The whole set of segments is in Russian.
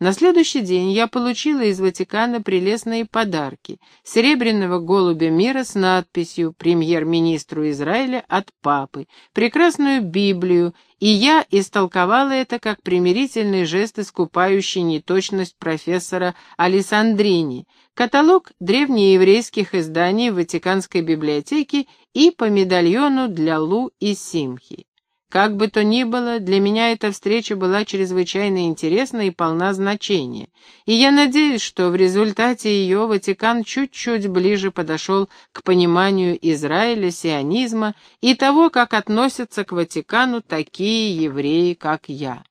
На следующий день я получила из Ватикана прелестные подарки. Серебряного голубя мира с надписью «Премьер-министру Израиля от папы», прекрасную Библию, и я истолковала это как примирительный жест, искупающий неточность профессора Алессандрини, каталог древнееврейских изданий Ватиканской библиотеке и по медальону для Лу и Симхи. Как бы то ни было, для меня эта встреча была чрезвычайно интересна и полна значения, и я надеюсь, что в результате ее Ватикан чуть-чуть ближе подошел к пониманию Израиля, сионизма и того, как относятся к Ватикану такие евреи, как я.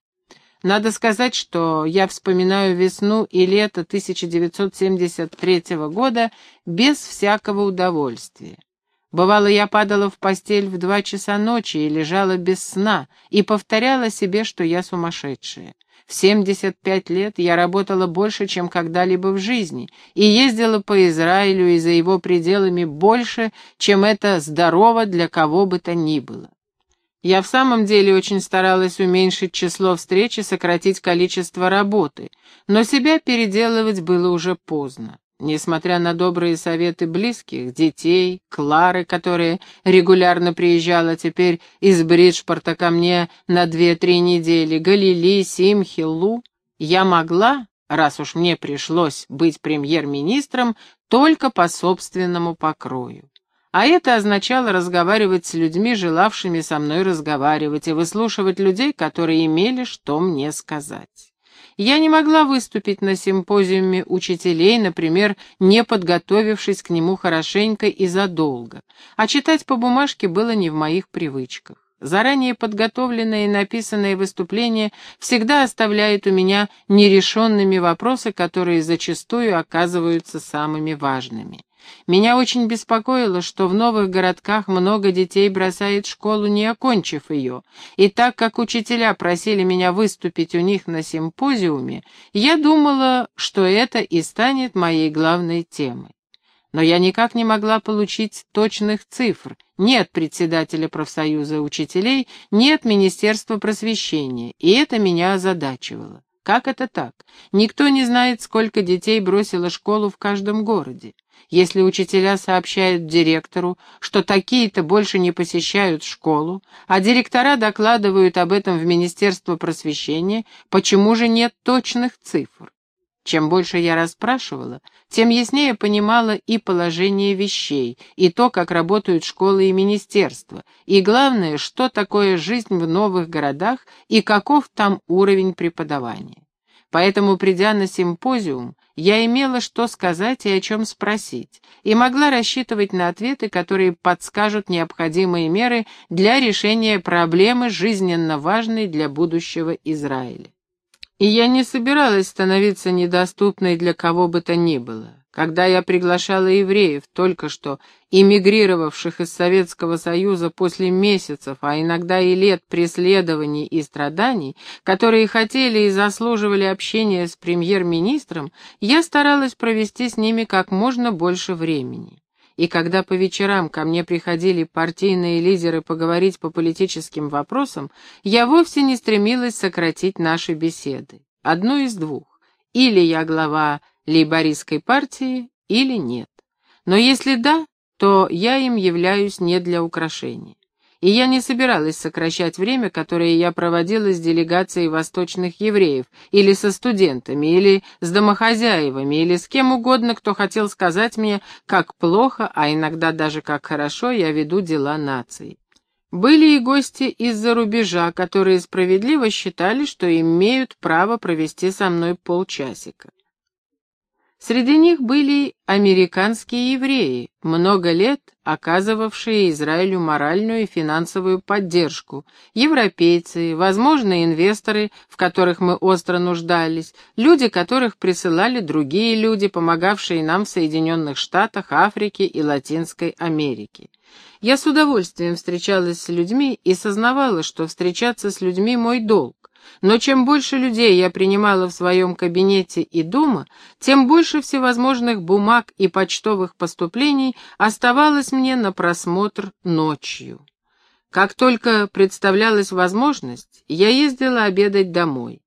Надо сказать, что я вспоминаю весну и лето 1973 года без всякого удовольствия. Бывало, я падала в постель в два часа ночи и лежала без сна, и повторяла себе, что я сумасшедшая. В 75 лет я работала больше, чем когда-либо в жизни, и ездила по Израилю и за его пределами больше, чем это здорово для кого бы то ни было. Я в самом деле очень старалась уменьшить число встреч и сократить количество работы, но себя переделывать было уже поздно. Несмотря на добрые советы близких, детей, Клары, которая регулярно приезжала теперь из Бриджпорта ко мне на две-три недели, Галили, Симхи, Лу, я могла, раз уж мне пришлось быть премьер-министром, только по собственному покрою. А это означало разговаривать с людьми, желавшими со мной разговаривать, и выслушивать людей, которые имели что мне сказать. Я не могла выступить на симпозиуме учителей, например, не подготовившись к нему хорошенько и задолго, а читать по бумажке было не в моих привычках. Заранее подготовленные и написанные выступления всегда оставляют у меня нерешенными вопросы, которые зачастую оказываются самыми важными. Меня очень беспокоило, что в новых городках много детей бросает школу, не окончив ее, и так как учителя просили меня выступить у них на симпозиуме, я думала, что это и станет моей главной темой. Но я никак не могла получить точных цифр ни от председателя профсоюза учителей, ни от Министерства просвещения, и это меня озадачивало. Как это так? Никто не знает, сколько детей бросило школу в каждом городе. Если учителя сообщают директору, что такие-то больше не посещают школу, а директора докладывают об этом в Министерство просвещения, почему же нет точных цифр? Чем больше я расспрашивала, тем яснее понимала и положение вещей, и то, как работают школы и министерства, и главное, что такое жизнь в новых городах и каков там уровень преподавания. Поэтому, придя на симпозиум, я имела что сказать и о чем спросить, и могла рассчитывать на ответы, которые подскажут необходимые меры для решения проблемы, жизненно важной для будущего Израиля. И я не собиралась становиться недоступной для кого бы то ни было. Когда я приглашала евреев, только что эмигрировавших из Советского Союза после месяцев, а иногда и лет преследований и страданий, которые хотели и заслуживали общения с премьер-министром, я старалась провести с ними как можно больше времени. И когда по вечерам ко мне приходили партийные лидеры поговорить по политическим вопросам, я вовсе не стремилась сократить наши беседы. Одно из двух. Или я глава лейбористской партии или нет. Но если да, то я им являюсь не для украшения. И я не собиралась сокращать время, которое я проводила с делегацией восточных евреев, или со студентами, или с домохозяевами, или с кем угодно, кто хотел сказать мне, как плохо, а иногда даже как хорошо я веду дела нации. Были и гости из-за рубежа, которые справедливо считали, что имеют право провести со мной полчасика. Среди них были американские евреи, много лет оказывавшие Израилю моральную и финансовую поддержку, европейцы, возможно, инвесторы, в которых мы остро нуждались, люди, которых присылали другие люди, помогавшие нам в Соединенных Штатах, Африке и Латинской Америке. Я с удовольствием встречалась с людьми и сознавала, что встречаться с людьми мой долг. Но чем больше людей я принимала в своем кабинете и дома, тем больше всевозможных бумаг и почтовых поступлений оставалось мне на просмотр ночью. Как только представлялась возможность, я ездила обедать домой.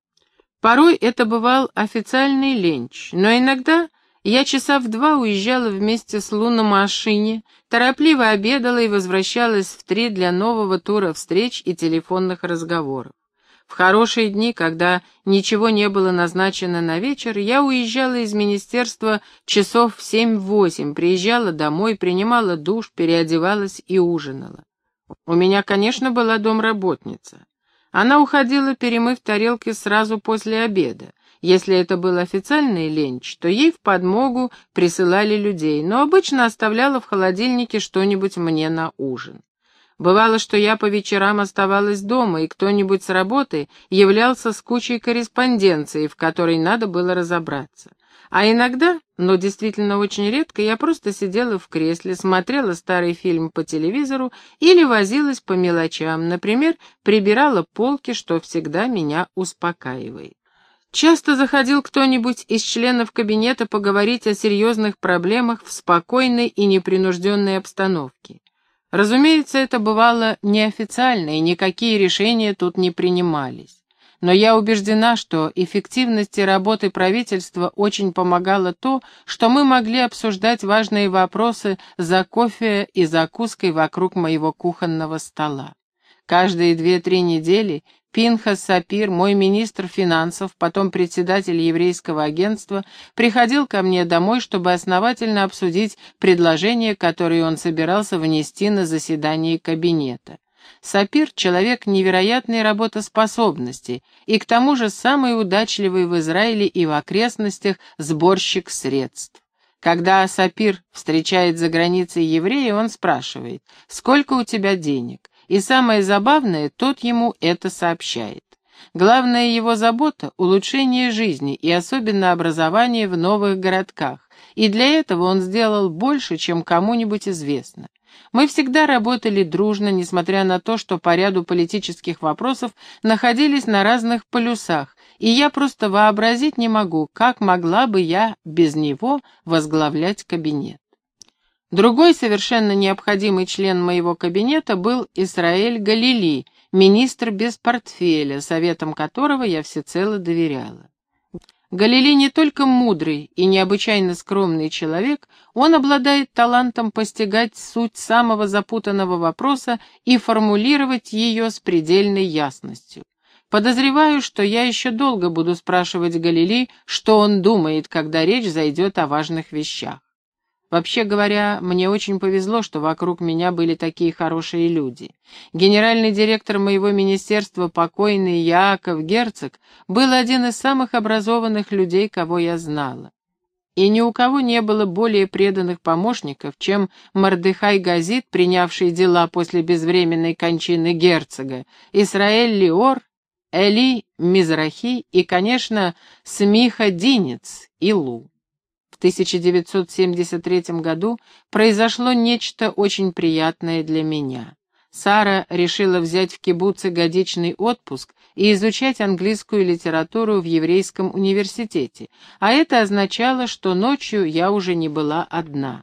Порой это бывал официальный ленч, но иногда я часа в два уезжала вместе с Лу на машине, торопливо обедала и возвращалась в три для нового тура встреч и телефонных разговоров. В хорошие дни, когда ничего не было назначено на вечер, я уезжала из министерства часов в семь-восемь, приезжала домой, принимала душ, переодевалась и ужинала. У меня, конечно, была домработница. Она уходила, перемыв тарелки сразу после обеда. Если это был официальный ленч, то ей в подмогу присылали людей, но обычно оставляла в холодильнике что-нибудь мне на ужин. Бывало, что я по вечерам оставалась дома, и кто-нибудь с работы являлся с кучей корреспонденции, в которой надо было разобраться. А иногда, но действительно очень редко, я просто сидела в кресле, смотрела старый фильм по телевизору или возилась по мелочам, например, прибирала полки, что всегда меня успокаивает. Часто заходил кто-нибудь из членов кабинета поговорить о серьезных проблемах в спокойной и непринужденной обстановке. Разумеется, это бывало неофициально, и никакие решения тут не принимались но я убеждена, что эффективности работы правительства очень помогало то, что мы могли обсуждать важные вопросы за кофе и закуской вокруг моего кухонного стола. Каждые две-три недели Пинхас Сапир, мой министр финансов, потом председатель еврейского агентства, приходил ко мне домой, чтобы основательно обсудить предложения, которые он собирался внести на заседание кабинета. Сапир — человек невероятной работоспособности и к тому же самый удачливый в Израиле и в окрестностях сборщик средств. Когда Сапир встречает за границей еврея, он спрашивает, «Сколько у тебя денег?» И самое забавное, тот ему это сообщает. Главная его забота — улучшение жизни и особенно образование в новых городках, и для этого он сделал больше, чем кому-нибудь известно. Мы всегда работали дружно, несмотря на то, что по ряду политических вопросов находились на разных полюсах, и я просто вообразить не могу, как могла бы я без него возглавлять кабинет. Другой совершенно необходимый член моего кабинета был Исраэль Галили, министр без портфеля, советом которого я всецело доверяла. Галилей не только мудрый и необычайно скромный человек, он обладает талантом постигать суть самого запутанного вопроса и формулировать ее с предельной ясностью. Подозреваю, что я еще долго буду спрашивать Галилей, что он думает, когда речь зайдет о важных вещах. Вообще говоря, мне очень повезло, что вокруг меня были такие хорошие люди. Генеральный директор моего министерства, покойный Яаков Герцог, был один из самых образованных людей, кого я знала. И ни у кого не было более преданных помощников, чем Мордыхай Газит, принявший дела после безвременной кончины герцога, Исраэль Лиор, Эли Мизрахи и, конечно, Смиха Динец и Лу. 1973 году произошло нечто очень приятное для меня. Сара решила взять в кибуце годичный отпуск и изучать английскую литературу в еврейском университете, а это означало, что ночью я уже не была одна.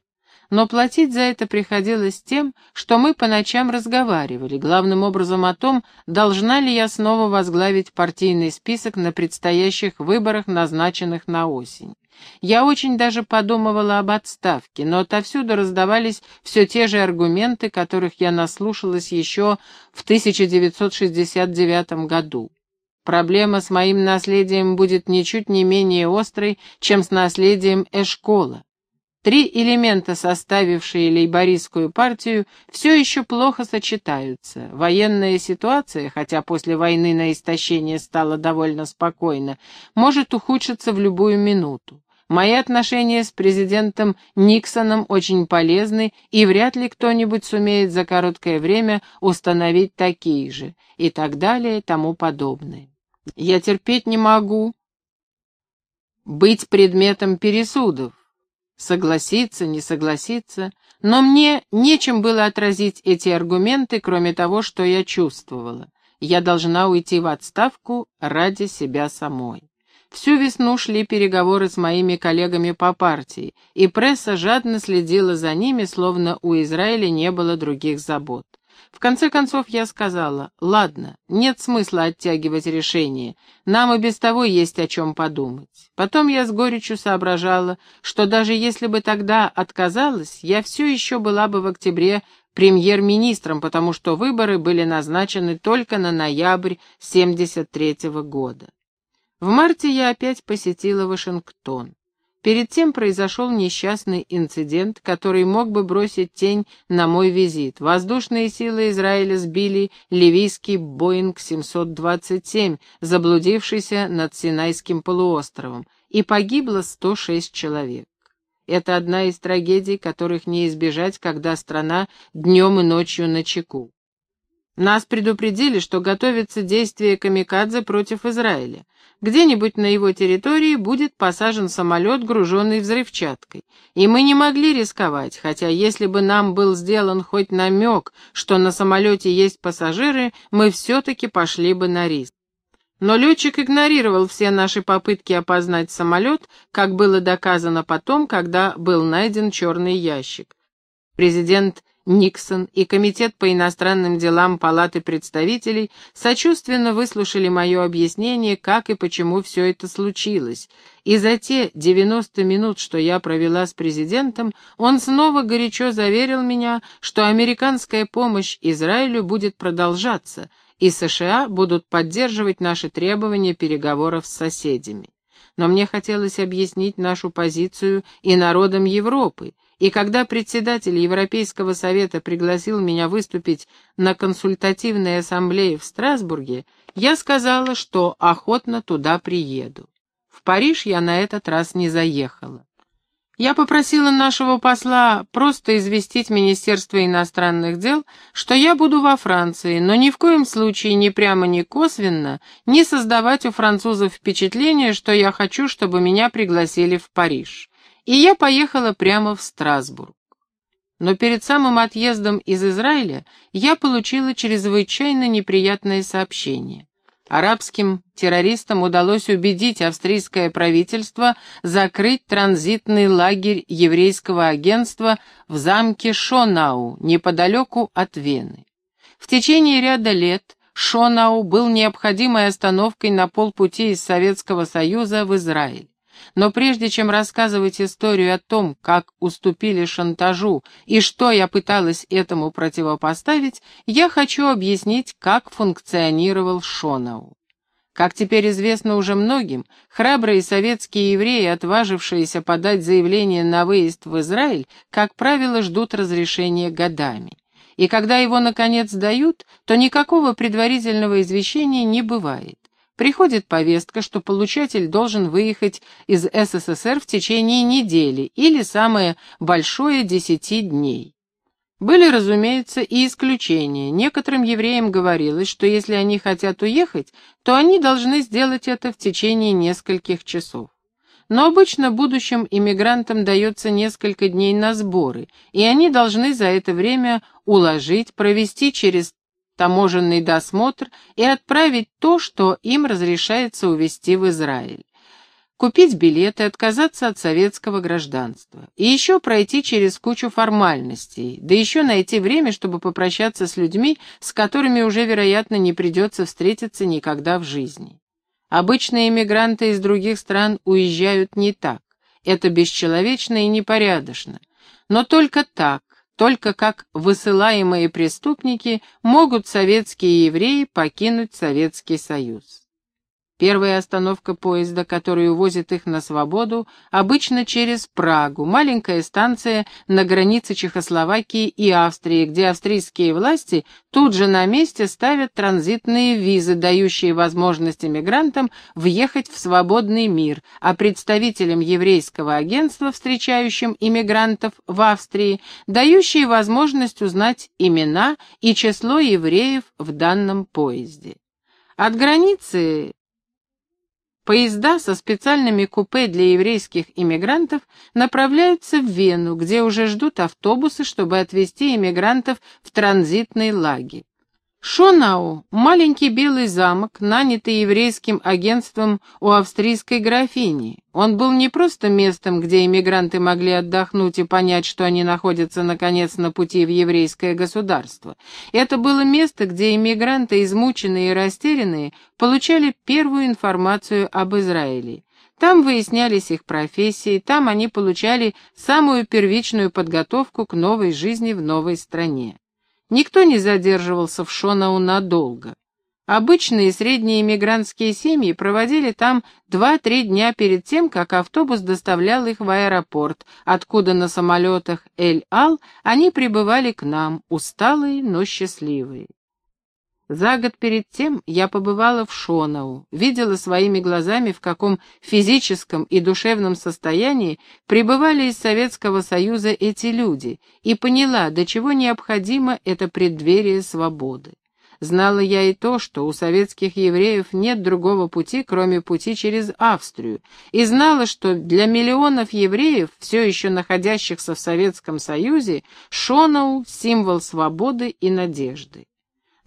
Но платить за это приходилось тем, что мы по ночам разговаривали, главным образом о том, должна ли я снова возглавить партийный список на предстоящих выборах, назначенных на осень. Я очень даже подумывала об отставке, но отовсюду раздавались все те же аргументы, которых я наслушалась еще в 1969 году. Проблема с моим наследием будет ничуть не менее острой, чем с наследием Эшкола. Три элемента, составившие лейбористскую партию, все еще плохо сочетаются. Военная ситуация, хотя после войны на истощение стало довольно спокойно, может ухудшиться в любую минуту. Мои отношения с президентом Никсоном очень полезны, и вряд ли кто-нибудь сумеет за короткое время установить такие же, и так далее, тому подобное. Я терпеть не могу быть предметом пересудов, согласиться, не согласиться, но мне нечем было отразить эти аргументы, кроме того, что я чувствовала. Я должна уйти в отставку ради себя самой. Всю весну шли переговоры с моими коллегами по партии, и пресса жадно следила за ними, словно у Израиля не было других забот. В конце концов я сказала, ладно, нет смысла оттягивать решение, нам и без того есть о чем подумать. Потом я с горечью соображала, что даже если бы тогда отказалась, я все еще была бы в октябре премьер-министром, потому что выборы были назначены только на ноябрь 73 -го года. В марте я опять посетила Вашингтон. Перед тем произошел несчастный инцидент, который мог бы бросить тень на мой визит. Воздушные силы Израиля сбили ливийский Боинг 727, заблудившийся над Синайским полуостровом, и погибло 106 человек. Это одна из трагедий, которых не избежать, когда страна днем и ночью на чеку. Нас предупредили, что готовится действие камикадзе против Израиля. Где-нибудь на его территории будет посажен самолет, груженный взрывчаткой. И мы не могли рисковать, хотя если бы нам был сделан хоть намек, что на самолете есть пассажиры, мы все-таки пошли бы на риск. Но летчик игнорировал все наши попытки опознать самолет, как было доказано потом, когда был найден черный ящик. Президент Никсон и Комитет по иностранным делам Палаты представителей сочувственно выслушали мое объяснение, как и почему все это случилось, и за те 90 минут, что я провела с президентом, он снова горячо заверил меня, что американская помощь Израилю будет продолжаться, и США будут поддерживать наши требования переговоров с соседями. Но мне хотелось объяснить нашу позицию и народам Европы, и когда председатель Европейского совета пригласил меня выступить на консультативной ассамблее в Страсбурге, я сказала, что охотно туда приеду. В Париж я на этот раз не заехала. Я попросила нашего посла просто известить Министерство иностранных дел, что я буду во Франции, но ни в коем случае ни прямо, ни косвенно не создавать у французов впечатление, что я хочу, чтобы меня пригласили в Париж и я поехала прямо в Страсбург. Но перед самым отъездом из Израиля я получила чрезвычайно неприятное сообщение. Арабским террористам удалось убедить австрийское правительство закрыть транзитный лагерь еврейского агентства в замке Шонау, неподалеку от Вены. В течение ряда лет Шонау был необходимой остановкой на полпути из Советского Союза в Израиль. Но прежде чем рассказывать историю о том, как уступили шантажу и что я пыталась этому противопоставить, я хочу объяснить, как функционировал Шонау. Как теперь известно уже многим, храбрые советские евреи, отважившиеся подать заявление на выезд в Израиль, как правило, ждут разрешения годами. И когда его, наконец, дают, то никакого предварительного извещения не бывает. Приходит повестка, что получатель должен выехать из СССР в течение недели или, самое большое, десяти дней. Были, разумеется, и исключения. Некоторым евреям говорилось, что если они хотят уехать, то они должны сделать это в течение нескольких часов. Но обычно будущим иммигрантам дается несколько дней на сборы, и они должны за это время уложить, провести через таможенный досмотр и отправить то, что им разрешается увезти в Израиль. Купить билеты, отказаться от советского гражданства. И еще пройти через кучу формальностей, да еще найти время, чтобы попрощаться с людьми, с которыми уже, вероятно, не придется встретиться никогда в жизни. Обычные иммигранты из других стран уезжают не так. Это бесчеловечно и непорядочно. Но только так, только как высылаемые преступники могут советские евреи покинуть Советский Союз. Первая остановка поезда, который увозит их на свободу, обычно через Прагу, маленькая станция на границе Чехословакии и Австрии, где австрийские власти тут же на месте ставят транзитные визы, дающие возможность иммигрантам въехать в свободный мир, а представителям еврейского агентства, встречающим иммигрантов в Австрии, дающие возможность узнать имена и число евреев в данном поезде. От границы Поезда со специальными купе для еврейских иммигрантов направляются в Вену, где уже ждут автобусы, чтобы отвезти иммигрантов в транзитный лагерь. Шонау — маленький белый замок, нанятый еврейским агентством у австрийской графини. Он был не просто местом, где иммигранты могли отдохнуть и понять, что они находятся, наконец, на пути в еврейское государство. Это было место, где иммигранты, измученные и растерянные, получали первую информацию об Израиле. Там выяснялись их профессии, там они получали самую первичную подготовку к новой жизни в новой стране. Никто не задерживался в Шонау надолго. Обычные средние иммигрантские семьи проводили там два-три дня перед тем, как автобус доставлял их в аэропорт, откуда на самолетах Эль-Ал они прибывали к нам, усталые, но счастливые. За год перед тем я побывала в Шонау, видела своими глазами, в каком физическом и душевном состоянии пребывали из Советского Союза эти люди, и поняла, до чего необходимо это преддверие свободы. Знала я и то, что у советских евреев нет другого пути, кроме пути через Австрию, и знала, что для миллионов евреев, все еще находящихся в Советском Союзе, Шонау — символ свободы и надежды.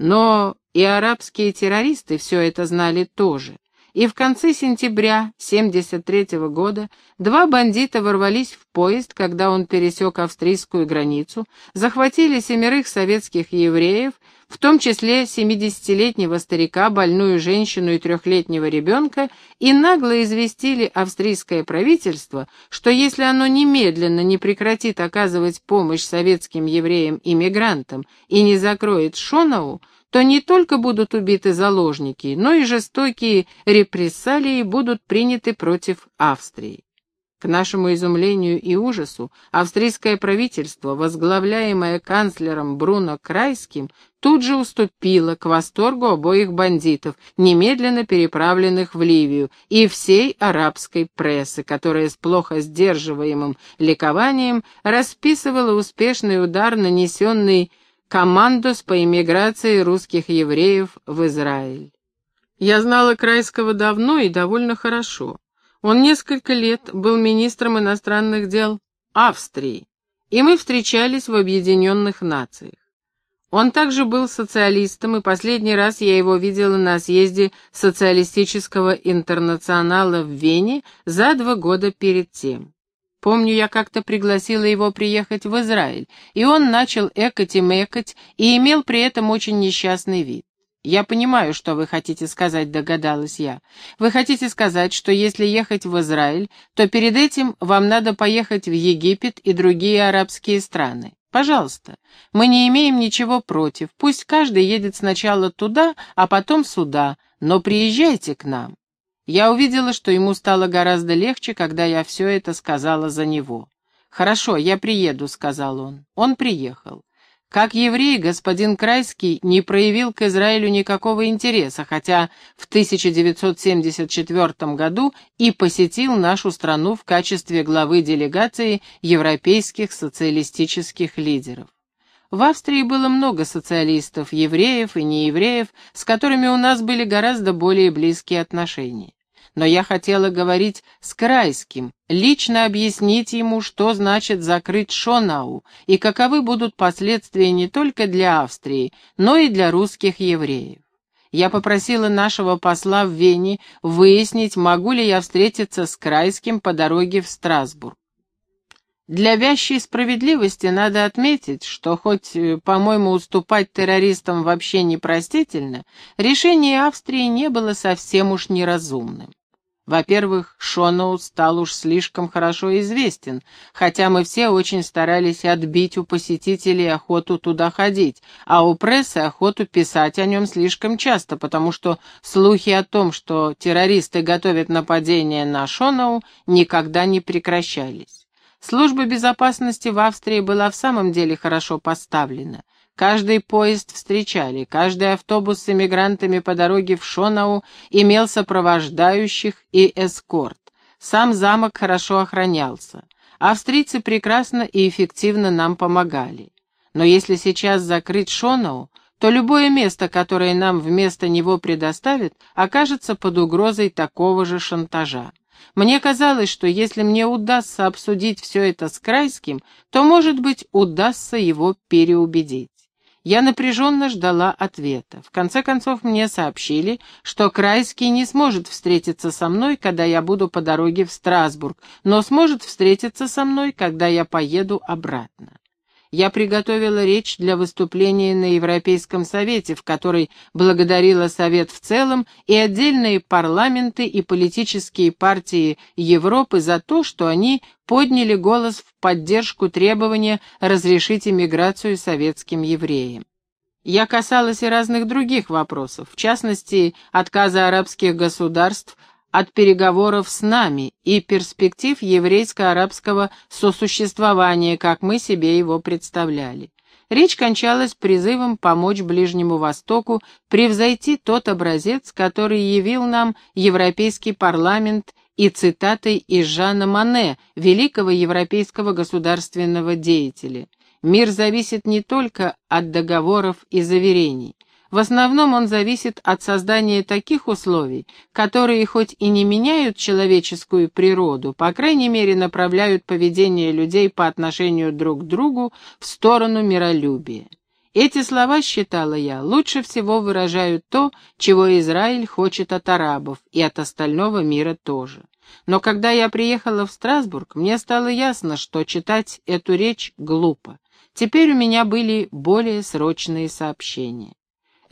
Но и арабские террористы все это знали тоже. И в конце сентября 73 -го года два бандита ворвались в поезд, когда он пересек австрийскую границу, захватили семерых советских евреев, в том числе 70-летнего старика, больную женщину и трехлетнего ребенка, и нагло известили австрийское правительство, что если оно немедленно не прекратит оказывать помощь советским евреям-иммигрантам и не закроет Шонау, то не только будут убиты заложники, но и жестокие репрессалии будут приняты против Австрии. К нашему изумлению и ужасу, австрийское правительство, возглавляемое канцлером Бруно Крайским, тут же уступило к восторгу обоих бандитов, немедленно переправленных в Ливию, и всей арабской прессы, которая с плохо сдерживаемым ликованием расписывала успешный удар, нанесенный командос по иммиграции русских евреев в Израиль. Я знала Крайского давно и довольно хорошо. Он несколько лет был министром иностранных дел Австрии, и мы встречались в Объединенных Нациях. Он также был социалистом, и последний раз я его видела на съезде социалистического интернационала в Вене за два года перед тем. Помню, я как-то пригласила его приехать в Израиль, и он начал экать и мекать, и имел при этом очень несчастный вид. «Я понимаю, что вы хотите сказать», — догадалась я. «Вы хотите сказать, что если ехать в Израиль, то перед этим вам надо поехать в Египет и другие арабские страны. Пожалуйста, мы не имеем ничего против. Пусть каждый едет сначала туда, а потом сюда, но приезжайте к нам. Я увидела, что ему стало гораздо легче, когда я все это сказала за него. «Хорошо, я приеду», — сказал он. Он приехал. Как еврей, господин Крайский не проявил к Израилю никакого интереса, хотя в 1974 году и посетил нашу страну в качестве главы делегации европейских социалистических лидеров. В Австрии было много социалистов, евреев и неевреев, с которыми у нас были гораздо более близкие отношения. Но я хотела говорить с Крайским, лично объяснить ему, что значит закрыть Шонау и каковы будут последствия не только для Австрии, но и для русских евреев. Я попросила нашего посла в Вене выяснить, могу ли я встретиться с Крайским по дороге в Страсбург. Для вящей справедливости надо отметить, что хоть, э, по-моему, уступать террористам вообще непростительно, решение Австрии не было совсем уж неразумным. Во-первых, Шоноу стал уж слишком хорошо известен, хотя мы все очень старались отбить у посетителей охоту туда ходить, а у прессы охоту писать о нем слишком часто, потому что слухи о том, что террористы готовят нападение на Шоноу, никогда не прекращались. Служба безопасности в Австрии была в самом деле хорошо поставлена. Каждый поезд встречали, каждый автобус с эмигрантами по дороге в Шонау имел сопровождающих и эскорт. Сам замок хорошо охранялся. Австрийцы прекрасно и эффективно нам помогали. Но если сейчас закрыть Шонау, то любое место, которое нам вместо него предоставят, окажется под угрозой такого же шантажа. Мне казалось, что если мне удастся обсудить все это с Крайским, то, может быть, удастся его переубедить. Я напряженно ждала ответа. В конце концов мне сообщили, что Крайский не сможет встретиться со мной, когда я буду по дороге в Страсбург, но сможет встретиться со мной, когда я поеду обратно. Я приготовила речь для выступления на Европейском Совете, в которой благодарила Совет в целом и отдельные парламенты и политические партии Европы за то, что они подняли голос в поддержку требования разрешить иммиграцию советским евреям. Я касалась и разных других вопросов, в частности, отказа арабских государств от переговоров с нами и перспектив еврейско-арабского сосуществования, как мы себе его представляли. Речь кончалась призывом помочь Ближнему Востоку превзойти тот образец, который явил нам Европейский парламент и цитатой из Жана Мане, великого европейского государственного деятеля. Мир зависит не только от договоров и заверений. В основном он зависит от создания таких условий, которые хоть и не меняют человеческую природу, по крайней мере направляют поведение людей по отношению друг к другу в сторону миролюбия. Эти слова, считала я, лучше всего выражают то, чего Израиль хочет от арабов и от остального мира тоже. Но когда я приехала в Страсбург, мне стало ясно, что читать эту речь глупо. Теперь у меня были более срочные сообщения.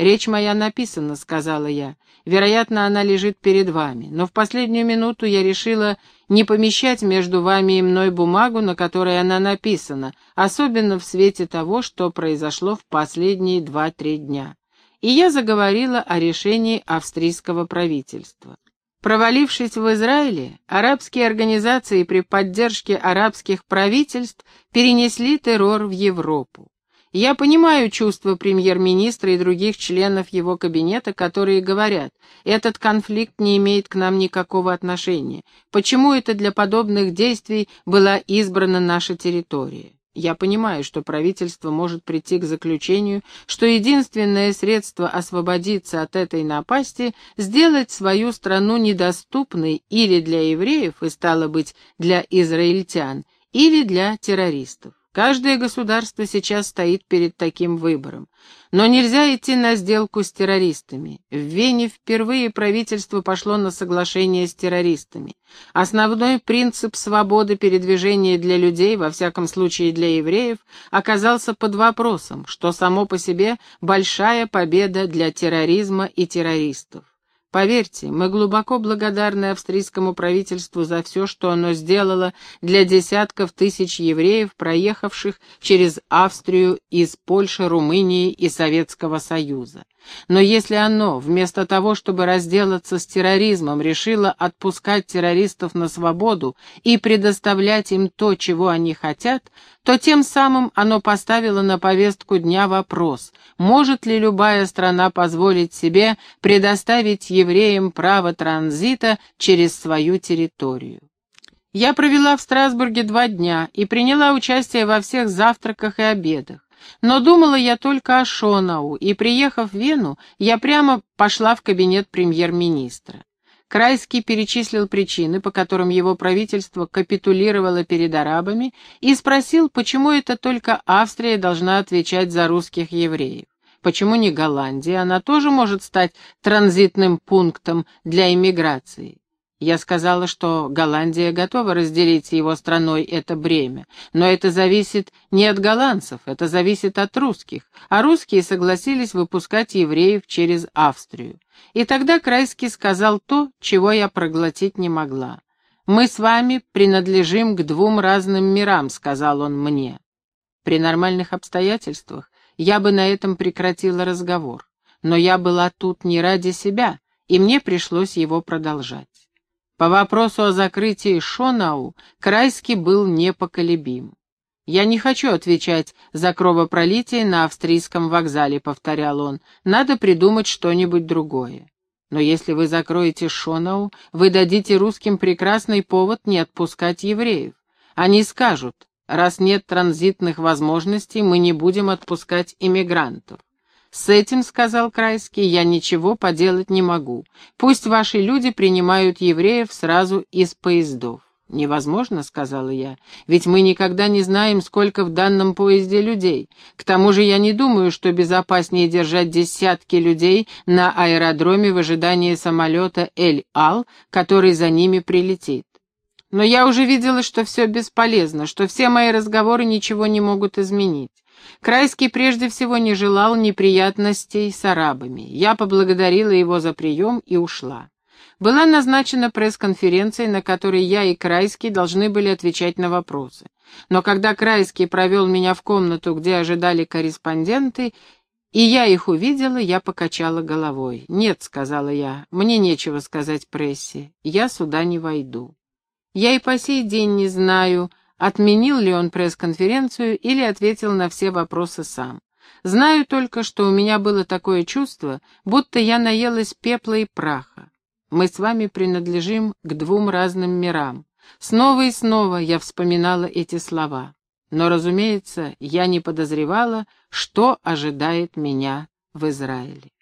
«Речь моя написана», — сказала я. «Вероятно, она лежит перед вами. Но в последнюю минуту я решила не помещать между вами и мной бумагу, на которой она написана, особенно в свете того, что произошло в последние два-три дня». И я заговорила о решении австрийского правительства. Провалившись в Израиле, арабские организации при поддержке арабских правительств перенесли террор в Европу. Я понимаю чувства премьер-министра и других членов его кабинета, которые говорят, этот конфликт не имеет к нам никакого отношения. Почему это для подобных действий была избрана наша территория? Я понимаю, что правительство может прийти к заключению, что единственное средство освободиться от этой напасти — сделать свою страну недоступной или для евреев, и стало быть, для израильтян, или для террористов. Каждое государство сейчас стоит перед таким выбором. Но нельзя идти на сделку с террористами. В Вене впервые правительство пошло на соглашение с террористами. Основной принцип свободы передвижения для людей, во всяком случае для евреев, оказался под вопросом, что само по себе большая победа для терроризма и террористов. Поверьте, мы глубоко благодарны австрийскому правительству за все, что оно сделало для десятков тысяч евреев, проехавших через Австрию из Польши, Румынии и Советского Союза. Но если оно, вместо того, чтобы разделаться с терроризмом, решило отпускать террористов на свободу и предоставлять им то, чего они хотят, то тем самым оно поставило на повестку дня вопрос, может ли любая страна позволить себе предоставить евреям право транзита через свою территорию. Я провела в Страсбурге два дня и приняла участие во всех завтраках и обедах. Но думала я только о Шонау, и, приехав в Вену, я прямо пошла в кабинет премьер-министра. Крайский перечислил причины, по которым его правительство капитулировало перед арабами, и спросил, почему это только Австрия должна отвечать за русских евреев. Почему не Голландия? Она тоже может стать транзитным пунктом для иммиграции. Я сказала, что Голландия готова разделить с его страной это бремя, но это зависит не от голландцев, это зависит от русских, а русские согласились выпускать евреев через Австрию. И тогда Крайский сказал то, чего я проглотить не могла. «Мы с вами принадлежим к двум разным мирам», — сказал он мне. При нормальных обстоятельствах я бы на этом прекратила разговор, но я была тут не ради себя, и мне пришлось его продолжать. По вопросу о закрытии Шонау Крайский был непоколебим. «Я не хочу отвечать за кровопролитие на австрийском вокзале», — повторял он. «Надо придумать что-нибудь другое. Но если вы закроете Шонау, вы дадите русским прекрасный повод не отпускать евреев. Они скажут, раз нет транзитных возможностей, мы не будем отпускать иммигрантов. «С этим, — сказал Крайский, — я ничего поделать не могу. Пусть ваши люди принимают евреев сразу из поездов». «Невозможно», — сказала я, — «ведь мы никогда не знаем, сколько в данном поезде людей. К тому же я не думаю, что безопаснее держать десятки людей на аэродроме в ожидании самолета «Эль-Ал», который за ними прилетит. Но я уже видела, что все бесполезно, что все мои разговоры ничего не могут изменить. Крайский прежде всего не желал неприятностей с арабами. Я поблагодарила его за прием и ушла. Была назначена пресс-конференция, на которой я и Крайский должны были отвечать на вопросы. Но когда Крайский провел меня в комнату, где ожидали корреспонденты, и я их увидела, я покачала головой. «Нет», — сказала я, — «мне нечего сказать прессе, я сюда не войду». Я и по сей день не знаю, отменил ли он пресс-конференцию или ответил на все вопросы сам. Знаю только, что у меня было такое чувство, будто я наелась пепла и праха. Мы с вами принадлежим к двум разным мирам. Снова и снова я вспоминала эти слова. Но, разумеется, я не подозревала, что ожидает меня в Израиле.